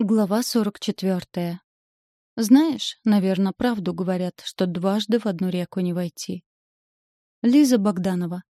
Глава 44. Знаешь, наверное, правду говорят, что дважды в одну реку не войти. Лиза Богданова.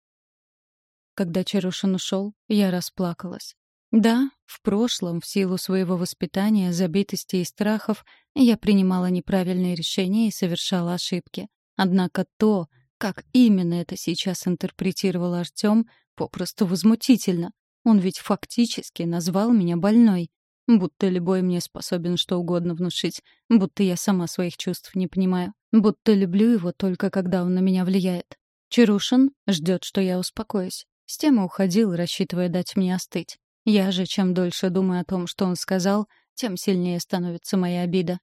Когда Чарушин ушел, я расплакалась. Да, в прошлом, в силу своего воспитания, забитости и страхов, я принимала неправильные решения и совершала ошибки. Однако то, как именно это сейчас интерпретировал Артем, попросту возмутительно. Он ведь фактически назвал меня больной. Будто любой мне способен что угодно внушить. Будто я сама своих чувств не понимаю. Будто люблю его только когда он на меня влияет. Чарушин ждет, что я успокоюсь. С тем и уходил, рассчитывая дать мне остыть. Я же, чем дольше думаю о том, что он сказал, тем сильнее становится моя обида.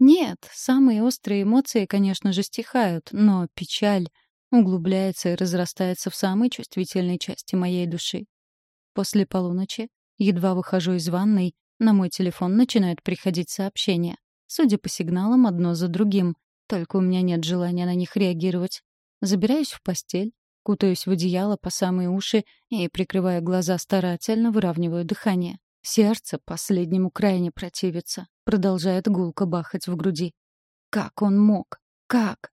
Нет, самые острые эмоции, конечно же, стихают, но печаль углубляется и разрастается в самой чувствительной части моей души. После полуночи, едва выхожу из ванной, на мой телефон начинают приходить сообщения. Судя по сигналам, одно за другим. Только у меня нет желания на них реагировать. Забираюсь в постель, кутаюсь в одеяло по самые уши и, прикрывая глаза старательно, выравниваю дыхание. Сердце последнему крайне противится, продолжает гулко бахать в груди. Как он мог? Как?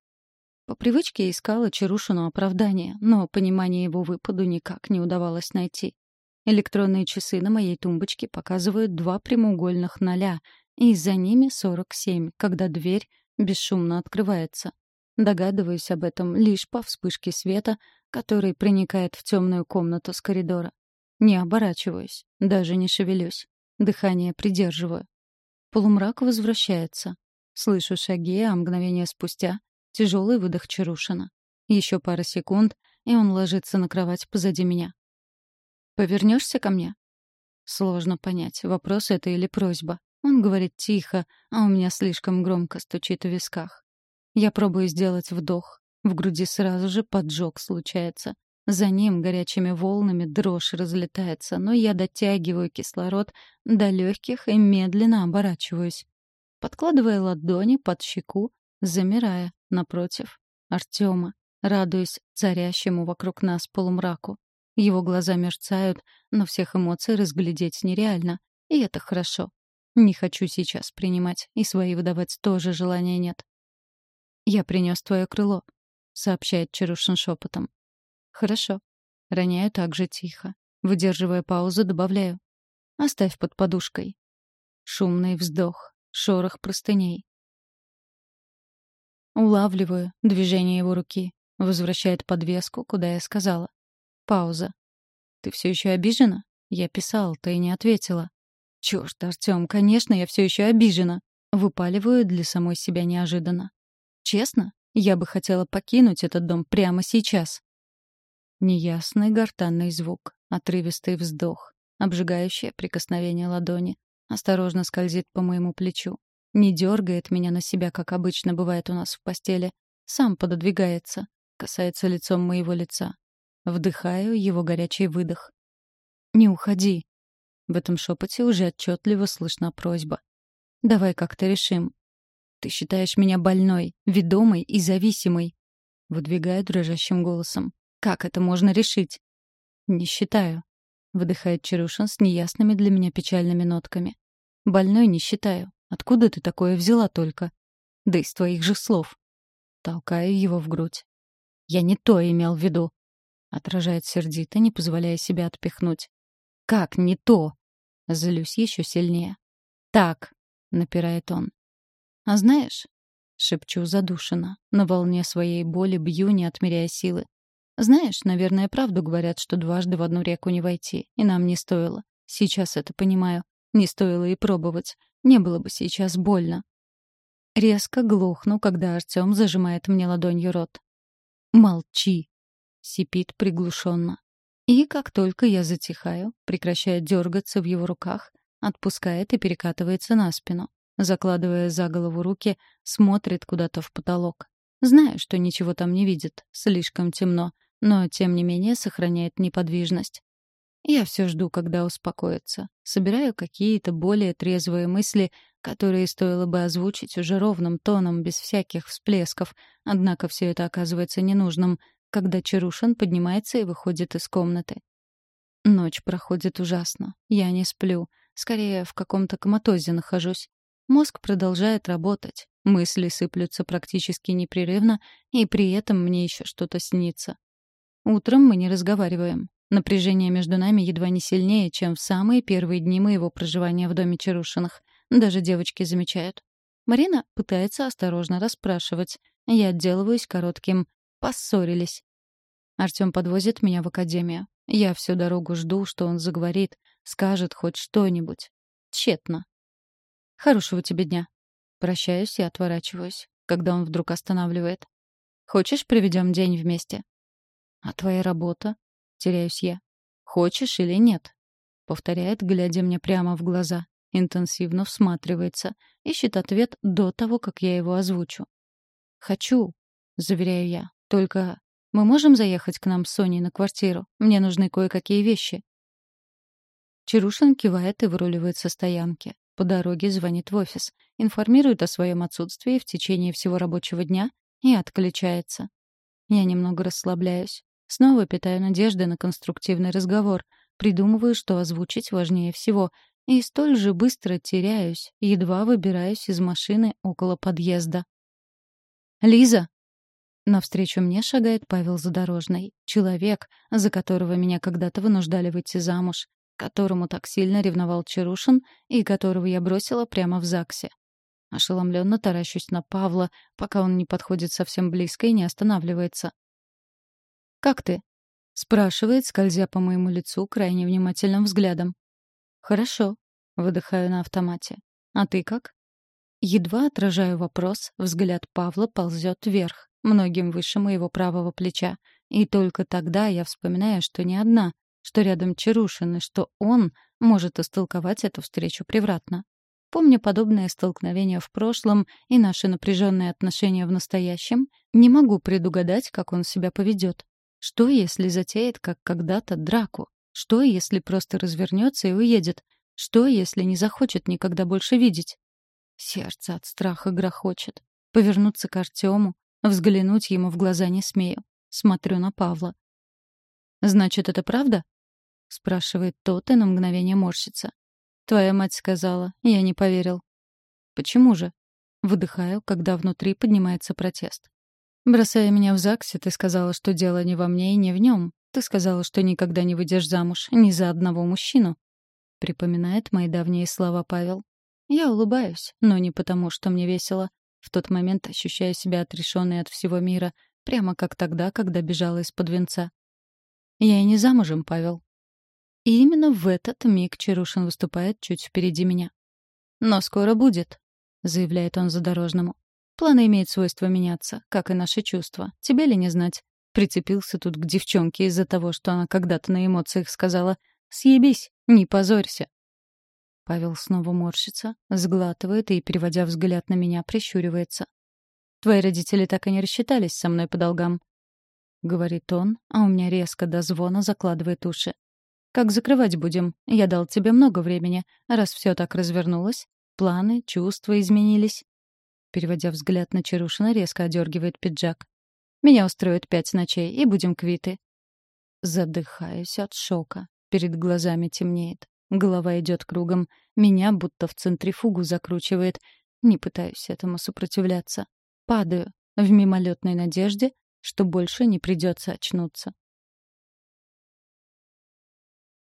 По привычке искала Чарушину оправдание, но понимание его выпаду никак не удавалось найти. Электронные часы на моей тумбочке показывают два прямоугольных ноля, и за ними 47, когда дверь бесшумно открывается. Догадываюсь об этом лишь по вспышке света, который проникает в темную комнату с коридора. Не оборачиваюсь, даже не шевелюсь. Дыхание придерживаю. Полумрак возвращается. Слышу шаги, а мгновение спустя — тяжелый выдох Чарушина. Еще пара секунд, и он ложится на кровать позади меня. Повернешься ко мне?» Сложно понять, вопрос это или просьба. Он говорит тихо, а у меня слишком громко стучит в висках. Я пробую сделать вдох. В груди сразу же поджог случается. За ним горячими волнами дрожь разлетается, но я дотягиваю кислород до легких и медленно оборачиваюсь. Подкладывая ладони под щеку, замирая, напротив, Артема, радуясь царящему вокруг нас полумраку. Его глаза мерцают, но всех эмоций разглядеть нереально. И это хорошо. Не хочу сейчас принимать, и свои выдавать тоже желания нет. «Я принес твое крыло», — сообщает Чарушин шепотом. «Хорошо». Роняю так же тихо. Выдерживая паузу, добавляю. «Оставь под подушкой». Шумный вздох, шорох простыней. Улавливаю движение его руки. Возвращает подвеску, куда я сказала. Пауза. «Ты все еще обижена?» Я писал, ты не ответила. Чёрт, Артём, конечно, я все еще обижена. Выпаливаю для самой себя неожиданно. Честно, я бы хотела покинуть этот дом прямо сейчас. Неясный гортанный звук, отрывистый вздох, обжигающее прикосновение ладони. Осторожно скользит по моему плечу. Не дергает меня на себя, как обычно бывает у нас в постели. Сам пододвигается, касается лицом моего лица, Вдыхаю его горячий выдох. «Не уходи». В этом шепоте уже отчетливо слышна просьба. «Давай как-то решим. Ты считаешь меня больной, ведомой и зависимой?» Выдвигаю дрожащим голосом. «Как это можно решить?» «Не считаю», — выдыхает Чарушин с неясными для меня печальными нотками. «Больной не считаю. Откуда ты такое взяла только?» «Да из твоих же слов». Толкаю его в грудь. «Я не то имел в виду. Отражает сердито, не позволяя себя отпихнуть. «Как не то?» Злюсь еще сильнее. «Так», — напирает он. «А знаешь...» — шепчу задушенно. На волне своей боли бью, не отмеряя силы. «Знаешь, наверное, правду говорят, что дважды в одну реку не войти, и нам не стоило. Сейчас это понимаю. Не стоило и пробовать. Не было бы сейчас больно». Резко глохну, когда Артем зажимает мне ладонью рот. «Молчи!» Сипит приглушенно. И как только я затихаю, прекращает дергаться в его руках, отпускает и перекатывается на спину. Закладывая за голову руки, смотрит куда-то в потолок. Знаю, что ничего там не видит, слишком темно, но, тем не менее, сохраняет неподвижность. Я все жду, когда успокоится. Собираю какие-то более трезвые мысли, которые стоило бы озвучить уже ровным тоном, без всяких всплесков. Однако все это оказывается ненужным, когда Чарушин поднимается и выходит из комнаты. Ночь проходит ужасно. Я не сплю. Скорее, в каком-то коматозе нахожусь. Мозг продолжает работать. Мысли сыплются практически непрерывно, и при этом мне еще что-то снится. Утром мы не разговариваем. Напряжение между нами едва не сильнее, чем в самые первые дни моего проживания в доме Чарушиных. Даже девочки замечают. Марина пытается осторожно расспрашивать. Я отделываюсь коротким «поссорились». Артём подвозит меня в академию. Я всю дорогу жду, что он заговорит, скажет хоть что-нибудь. Тщетно. Хорошего тебе дня. Прощаюсь и отворачиваюсь, когда он вдруг останавливает. Хочешь, проведем день вместе? А твоя работа? Теряюсь я. Хочешь или нет? Повторяет, глядя мне прямо в глаза. Интенсивно всматривается. Ищет ответ до того, как я его озвучу. «Хочу», — заверяю я. «Только мы можем заехать к нам с Соней на квартиру? Мне нужны кое-какие вещи». Чарушин кивает и выруливает со стоянки. По дороге звонит в офис, информирует о своем отсутствии в течение всего рабочего дня и отключается. Я немного расслабляюсь. Снова питаю надежды на конструктивный разговор, придумываю, что озвучить важнее всего, и столь же быстро теряюсь, едва выбираюсь из машины около подъезда. «Лиза!» Навстречу мне шагает Павел Задорожный, человек, за которого меня когда-то вынуждали выйти замуж, которому так сильно ревновал Чарушин и которого я бросила прямо в ЗАГСе. Ошеломленно таращусь на Павла, пока он не подходит совсем близко и не останавливается. «Как ты?» — спрашивает, скользя по моему лицу крайне внимательным взглядом. «Хорошо», — выдыхаю на автомате. «А ты как?» Едва отражаю вопрос, взгляд Павла ползет вверх многим выше моего правого плеча. И только тогда я вспоминаю, что не одна, что рядом Чарушин, и что он может истолковать эту встречу превратно. Помня подобное столкновение в прошлом и наши напряженные отношения в настоящем, не могу предугадать, как он себя поведет. Что, если затеет, как когда-то, драку? Что, если просто развернется и уедет? Что, если не захочет никогда больше видеть? Сердце от страха грохочет. Повернуться к Артему, Взглянуть ему в глаза не смею. Смотрю на Павла. «Значит, это правда?» — спрашивает тот и на мгновение морщится. «Твоя мать сказала. Я не поверил». «Почему же?» Выдыхаю, когда внутри поднимается протест. Бросая меня в ЗАГСе, ты сказала, что дело не во мне и не в нем. Ты сказала, что никогда не выйдешь замуж ни за одного мужчину. Припоминает мои давние слова Павел. Я улыбаюсь, но не потому, что мне весело. В тот момент ощущаю себя отрешенной от всего мира, прямо как тогда, когда бежала из-под венца. Я и не замужем, Павел. И именно в этот миг Чарушин выступает чуть впереди меня. «Но скоро будет», — заявляет он задорожному. «Планы имеют свойство меняться, как и наши чувства. Тебе ли не знать?» Прицепился тут к девчонке из-за того, что она когда-то на эмоциях сказала «Съебись, не позорься». Павел снова морщится, сглатывает и, переводя взгляд на меня, прищуривается. «Твои родители так и не рассчитались со мной по долгам», — говорит он, а у меня резко до звона закладывает уши. «Как закрывать будем? Я дал тебе много времени. Раз все так развернулось, планы, чувства изменились». Переводя взгляд на Чарушина, резко одергивает пиджак. «Меня устроит пять ночей, и будем квиты». Задыхаюсь от шока. Перед глазами темнеет. Голова идет кругом. Меня будто в центрифугу закручивает. Не пытаюсь этому сопротивляться. Падаю в мимолетной надежде, что больше не придется очнуться.